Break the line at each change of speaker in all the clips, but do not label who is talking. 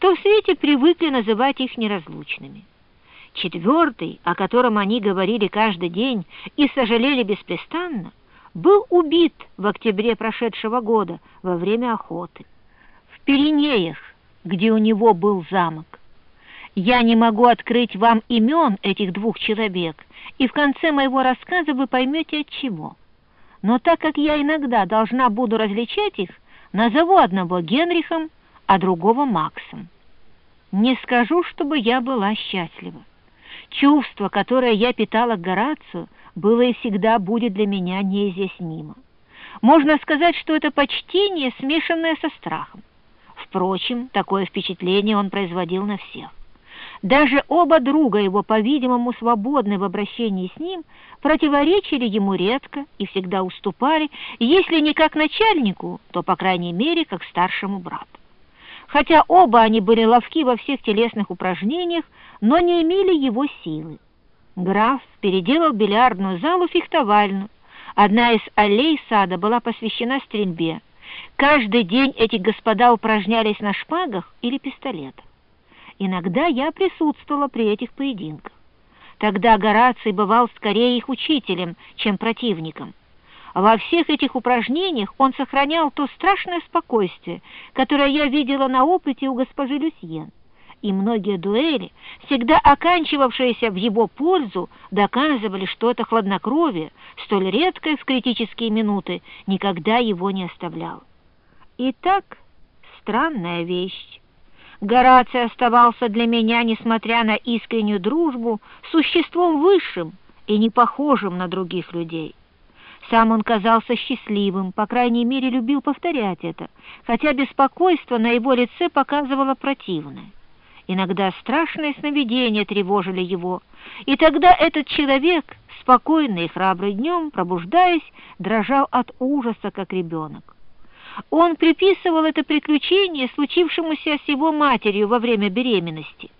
что в свете привыкли называть их неразлучными. Четвертый, о котором они говорили каждый день и сожалели беспрестанно, был убит в октябре прошедшего года во время охоты. В Пиренеях, где у него был замок. Я не могу открыть вам имен этих двух человек, и в конце моего рассказа вы поймете от чего. Но так как я иногда должна буду различать их, назову одного Генрихом, а другого Максом. Не скажу, чтобы я была счастлива. Чувство, которое я питала к Горацию, было и всегда будет для меня неизъяснимо. Можно сказать, что это почтение, смешанное со страхом. Впрочем, такое впечатление он производил на всех. Даже оба друга его, по-видимому, свободны в обращении с ним, противоречили ему редко и всегда уступали, если не как начальнику, то, по крайней мере, как старшему брату. Хотя оба они были ловки во всех телесных упражнениях, но не имели его силы. Граф переделал бильярдную залу фехтовальную. Одна из аллей сада была посвящена стрельбе. Каждый день эти господа упражнялись на шпагах или пистолетах. Иногда я присутствовала при этих поединках. Тогда Гораций бывал скорее их учителем, чем противником. Во всех этих упражнениях он сохранял то страшное спокойствие, которое я видела на опыте у госпожи Люсьен. И многие дуэли, всегда оканчивавшиеся в его пользу, доказывали, что это хладнокровие, столь редкое в критические минуты, никогда его не оставляло. Итак, странная вещь. Гораций оставался для меня, несмотря на искреннюю дружбу, существом высшим и не похожим на других людей. Сам он казался счастливым, по крайней мере, любил повторять это, хотя беспокойство на его лице показывало противное. Иногда страшные сновидения тревожили его, и тогда этот человек, спокойный и храбрый днем, пробуждаясь, дрожал от ужаса, как ребенок. Он приписывал это приключение случившемуся с его матерью во время беременности.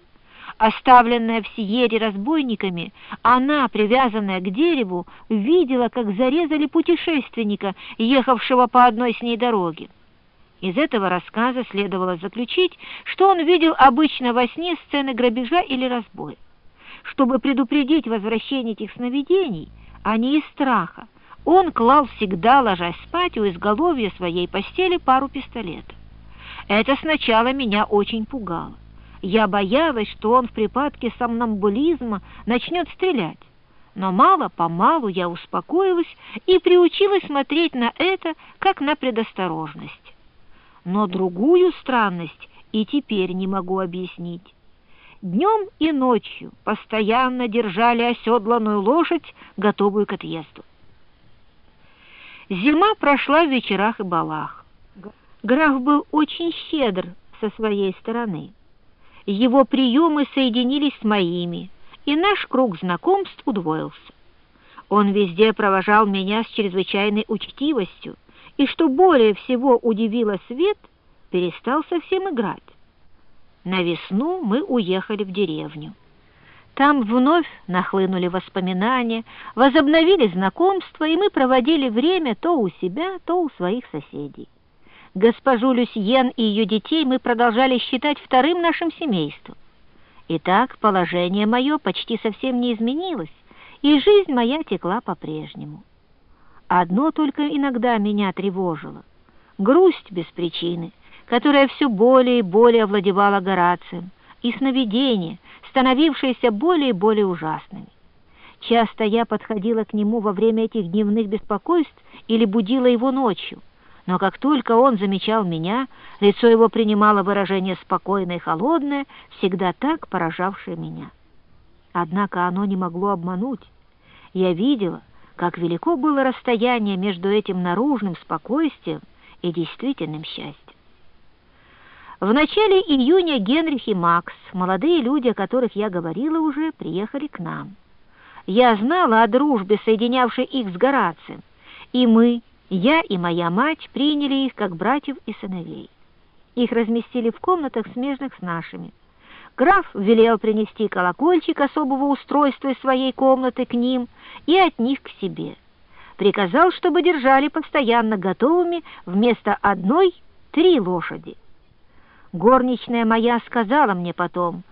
Оставленная в Сиере разбойниками, она, привязанная к дереву, видела, как зарезали путешественника, ехавшего по одной с ней дороге. Из этого рассказа следовало заключить, что он видел обычно во сне сцены грабежа или разбоя. Чтобы предупредить возвращение этих сновидений, а не из страха, он клал всегда, ложась спать, у изголовья своей постели пару пистолетов. Это сначала меня очень пугало. Я боялась, что он в припадке сомнамбулизма начнет стрелять. Но мало-помалу я успокоилась и приучилась смотреть на это, как на предосторожность. Но другую странность и теперь не могу объяснить. Днем и ночью постоянно держали оседланную лошадь, готовую к отъезду. Зима прошла в вечерах и балах. Граф был очень щедр со своей стороны. Его приемы соединились с моими, и наш круг знакомств удвоился. Он везде провожал меня с чрезвычайной учтивостью, и, что более всего удивило свет, перестал совсем играть. На весну мы уехали в деревню. Там вновь нахлынули воспоминания, возобновили знакомства, и мы проводили время то у себя, то у своих соседей. Госпожу Люсьен и ее детей мы продолжали считать вторым нашим семейством. Итак, положение мое почти совсем не изменилось, и жизнь моя текла по-прежнему. Одно только иногда меня тревожило — грусть без причины, которая все более и более овладевала Горацием, и сновидения, становившиеся более и более ужасными. Часто я подходила к нему во время этих дневных беспокойств или будила его ночью, но как только он замечал меня, лицо его принимало выражение спокойное и холодное, всегда так поражавшее меня. Однако оно не могло обмануть. Я видела, как велико было расстояние между этим наружным спокойствием и действительным счастьем. В начале июня Генрих и Макс, молодые люди, о которых я говорила уже, приехали к нам. Я знала о дружбе, соединявшей их с Горацием, и мы, я и моя мать, приняли их как братьев и сыновей. Их разместили в комнатах, смежных с нашими. Граф велел принести колокольчик особого устройства из своей комнаты к ним и от них к себе. Приказал, чтобы держали постоянно готовыми вместо одной три лошади. Горничная моя сказала мне потом,